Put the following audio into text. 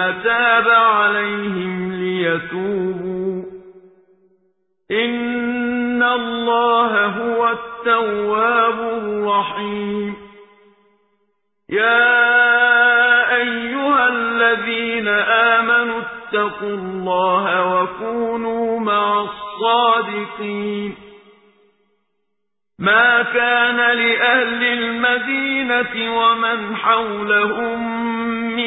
تاب عليهم ليتوبوا. إن الله هو التواب الرحيم. يا أيها الذين آمنوا اتقوا الله وكونوا مع الصادقين. ما كان لأهل المدينة ومن حولهم